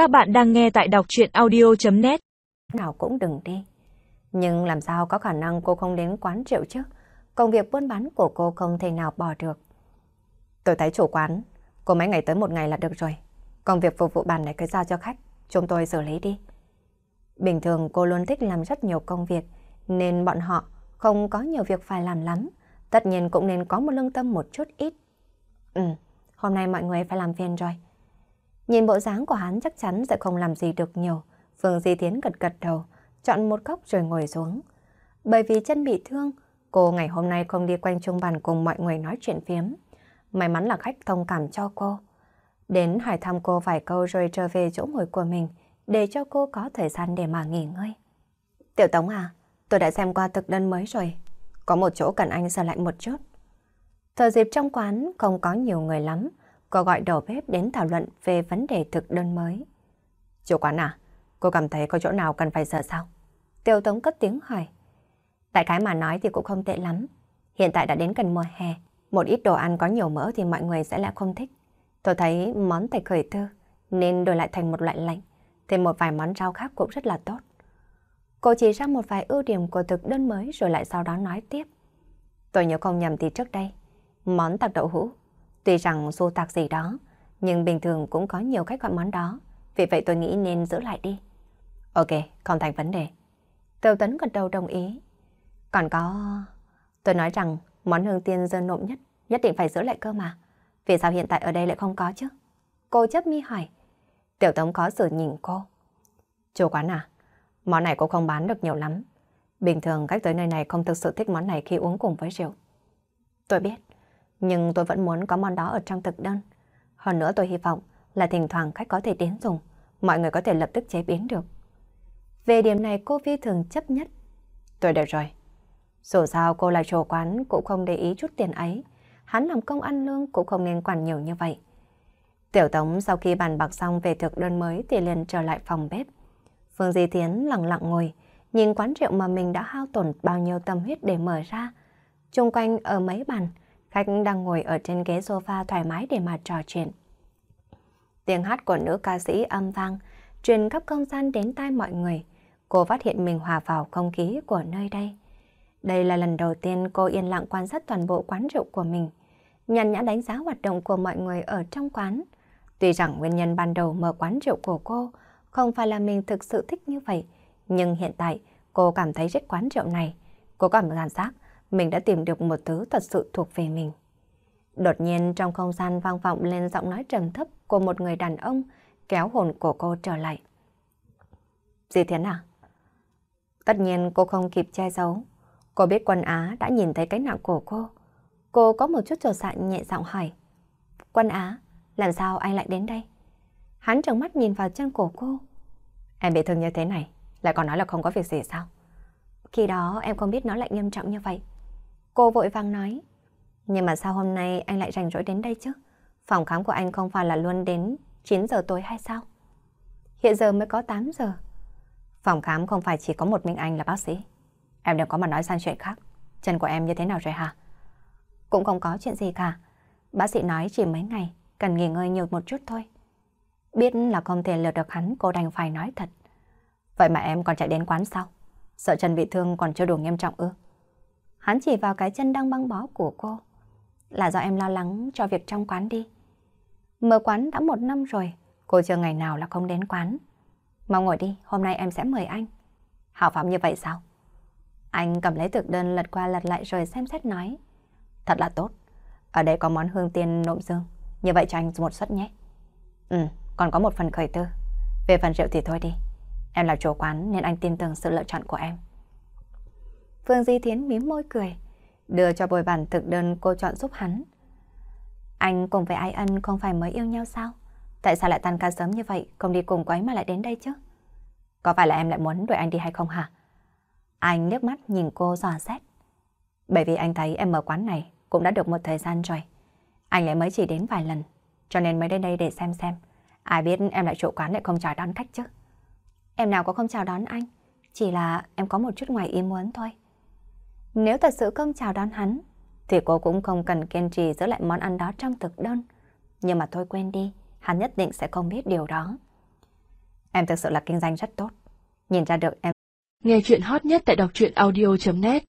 Các bạn đang nghe tại đọc chuyện audio.net Nào cũng đừng đi. Nhưng làm sao có khả năng cô không đến quán rượu chứ? Công việc buôn bán của cô không thể nào bỏ được. Tôi thấy chủ quán, cô mấy ngày tới một ngày là được rồi. Công việc phục vụ bàn này cứ giao cho khách, chúng tôi xử lý đi. Bình thường cô luôn thích làm rất nhiều công việc, nên bọn họ không có nhiều việc phải làm lắm. Tất nhiên cũng nên có một lương tâm một chút ít. Ừ, hôm nay mọi người phải làm phiền rồi. Nhìn bộ dáng của hắn chắc chắn sẽ không làm gì được nhiều. Phương Di Thiến gật gật đầu, chọn một góc rồi ngồi xuống. Bởi vì chân bị thương, cô ngày hôm nay không đi quanh trung bàn cùng mọi người nói chuyện phiếm. May mắn là khách thông cảm cho cô. Đến hỏi thăm cô vài câu rồi trở về chỗ ngồi của mình để cho cô có thời gian để mà nghỉ ngơi. Tiểu Tống à, tôi đã xem qua thực đơn mới rồi. Có một chỗ cần anh sửa lại một chút. Thời dịp trong quán không có nhiều người lắm, cô gọi đầu bếp đến thảo luận về vấn đề thực đơn mới. Chủ quán à, cô cảm thấy có chỗ nào cần phải sửa sao? Tiêu Tống cất tiếng hỏi. tại cái mà nói thì cũng không tệ lắm. Hiện tại đã đến gần mùa hè, một ít đồ ăn có nhiều mỡ thì mọi người sẽ lại không thích. Tôi thấy món thạch khởi thư nên đổi lại thành một loại lạnh, thêm một vài món rau khác cũng rất là tốt. Cô chỉ ra một vài ưu điểm của thực đơn mới rồi lại sau đó nói tiếp. Tôi nhớ không nhầm thì trước đây, món tạc đậu hũ, tuy rằng xô tạc gì đó, nhưng bình thường cũng có nhiều cách gọi món đó, vì vậy tôi nghĩ nên giữ lại đi. Ok, không thành vấn đề. Tiêu Tấn gật đầu đồng ý. Còn có... Tôi nói rằng món hương tiên dơ nộm nhất, nhất định phải giữ lại cơ mà. Vì sao hiện tại ở đây lại không có chứ? Cô chấp mi hỏi. Tiểu Tống có sự nhìn cô. Chủ quán à, món này cô không bán được nhiều lắm. Bình thường khách tới nơi này không thực sự thích món này khi uống cùng với rượu. Tôi biết, nhưng tôi vẫn muốn có món đó ở trong thực đơn. Hơn nữa tôi hy vọng là thỉnh thoảng khách có thể đến dùng, mọi người có thể lập tức chế biến được. Về điểm này cô phi thường chấp nhất. Tôi được rồi. Dù sao cô là chủ quán cũng không để ý chút tiền ấy. Hắn làm công ăn lương cũng không nên quản nhiều như vậy. Tiểu Tống sau khi bàn bạc xong về thực đơn mới thì liền trở lại phòng bếp. Phương Di thiến lặng lặng ngồi, nhìn quán rượu mà mình đã hao tổn bao nhiêu tâm huyết để mở ra. Trung quanh ở mấy bàn, khách đang ngồi ở trên ghế sofa thoải mái để mà trò chuyện. Tiếng hát của nữ ca sĩ âm vang, truyền khắp không gian đến tai mọi người. Cô phát hiện mình hòa vào không khí của nơi đây. Đây là lần đầu tiên cô yên lặng quan sát toàn bộ quán rượu của mình. Nhàn nhã đánh giá hoạt động của mọi người ở trong quán. Tuy rằng nguyên nhân ban đầu mở quán rượu của cô không phải là mình thực sự thích như vậy, nhưng hiện tại cô cảm thấy rất quán rượu này. Cô cảm cảm giác mình đã tìm được một thứ thật sự thuộc về mình. Đột nhiên trong không gian vang vọng lên giọng nói trầm thấp của một người đàn ông kéo hồn của cô trở lại. Gì thế nào? Tất nhiên cô không kịp che giấu. Cô biết quân Á đã nhìn thấy cái nặng của cô. Cô có một chút trột dạ nhẹ giọng hỏi. Quân Á, làm sao anh lại đến đây? Hắn trợn mắt nhìn vào chân cổ cô. Em bị thương như thế này, lại còn nói là không có việc gì sao? Khi đó em không biết nó lại nghiêm trọng như vậy. Cô vội vàng nói. Nhưng mà sao hôm nay anh lại rảnh rỗi đến đây chứ? Phòng khám của anh không phải là luôn đến 9 giờ tối hay sao? Hiện giờ mới có 8 giờ. Phòng khám không phải chỉ có một mình anh là bác sĩ. Em đừng có mà nói sang chuyện khác. Chân của em như thế nào rồi hả? Cũng không có chuyện gì cả. Bác sĩ nói chỉ mấy ngày, cần nghỉ ngơi nhiều một chút thôi. Biết là không thể lừa được hắn, cô đành phải nói thật. Vậy mà em còn chạy đến quán sao? Sợ chân bị thương còn chưa đủ nghiêm trọng ư? Hắn chỉ vào cái chân đang băng bó của cô. Là do em lo lắng cho việc trong quán đi. Mở quán đã một năm rồi, cô chưa ngày nào là không đến quán. Mau ngồi đi, hôm nay em sẽ mời anh. Hảo phạm như vậy sao? Anh cầm lấy thực đơn lật qua lật lại rồi xem xét nói. Thật là tốt. Ở đây có món hương tiên nộm dương. Như vậy cho anh một suất nhé. Ừ, còn có một phần khởi tư. Về phần rượu thì thôi đi. Em là chủ quán nên anh tin tưởng sự lựa chọn của em. Phương Di Thiến mím môi cười. Đưa cho bồi bản thực đơn cô chọn giúp hắn. Anh cùng với ai ân không phải mới yêu nhau sao? Tại sao lại tan ca sớm như vậy, không đi cùng quấy mà lại đến đây chứ? Có phải là em lại muốn đuổi anh đi hay không hả? Anh liếc mắt nhìn cô dò xét. Bởi vì anh thấy em mở quán này cũng đã được một thời gian rồi. Anh lại mới chỉ đến vài lần, cho nên mới đến đây để xem xem. Ai biết em lại chủ quán lại không chào đón khách chứ. Em nào có không chào đón anh, chỉ là em có một chút ngoài ý muốn thôi. Nếu thật sự không chào đón hắn, thì cô cũng không cần kiên trì giữ lại món ăn đó trong thực đơn. Nhưng mà thôi quên đi, hắn nhất định sẽ không biết điều đó. Em thực sự là kinh doanh rất tốt. Nhìn ra được em. Nghe chuyện hot nhất tại đọc truyện audio.net